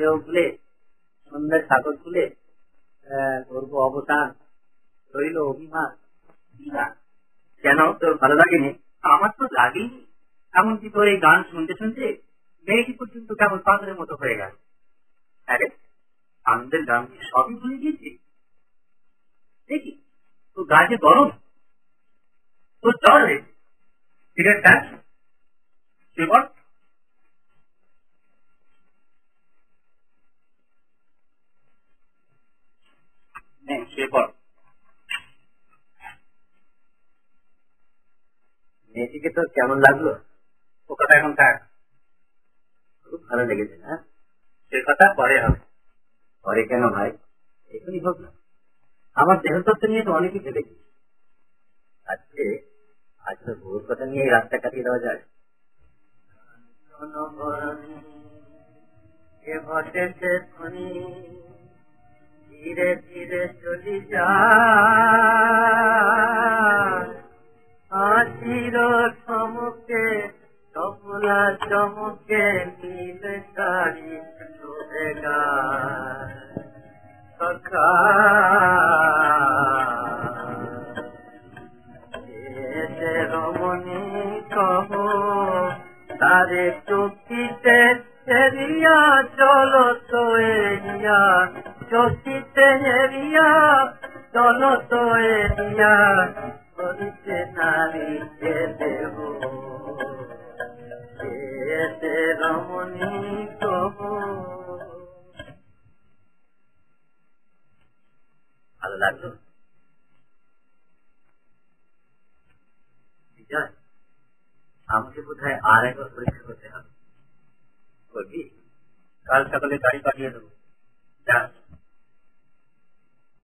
ঢেউ তুলে সন্ধ্যার সাগর তুলে করব অবসান রইল অভিমান। কেন তোর ভালো লাগেনি? আমার তো লাগেনি এমনকি তোর এই গান শুনতে শুনতে মেয়েটি পর্যন্ত কেমন পাথরের মতো হয়ে গেল। আরে আমাদের গান কি সবই ভুলে গিয়েছি? দেখি, তোর গা যে গরম। তোর জ্বর হয়েছে সিগারেট খাস মেয়েটিকে তো কেমন লাগল? ও কথা এখন থাক খুব ভালো লেগেছে না সে কথা পরে হবে। পরে কেন ভাই? এখনই হোক না। আমার দেহতত্ত্ব নিয়ে তো অনেকই ভেবেছি। আজকে, আজ তো ভোর কথা নিয়ে রাস্তা কাটিয়ে দেওয়া যায়। ধীরে ধীরে চলি যা। সফলা চমকে নীল শাড়ি ডুবে সখা এসে রমণী কহ তারে চকিতে হেরিয়া চলো তো এরিয়া চকিতে হেরিয়া চলো তো এরিয়া করিতে নারীকে ভালো লাগল? বিজয়, আমাকে বোধহয় আর একবার পরীক্ষা করতে হবে। কাল সকালে গাড়ি পাঠিয়ে দেবো।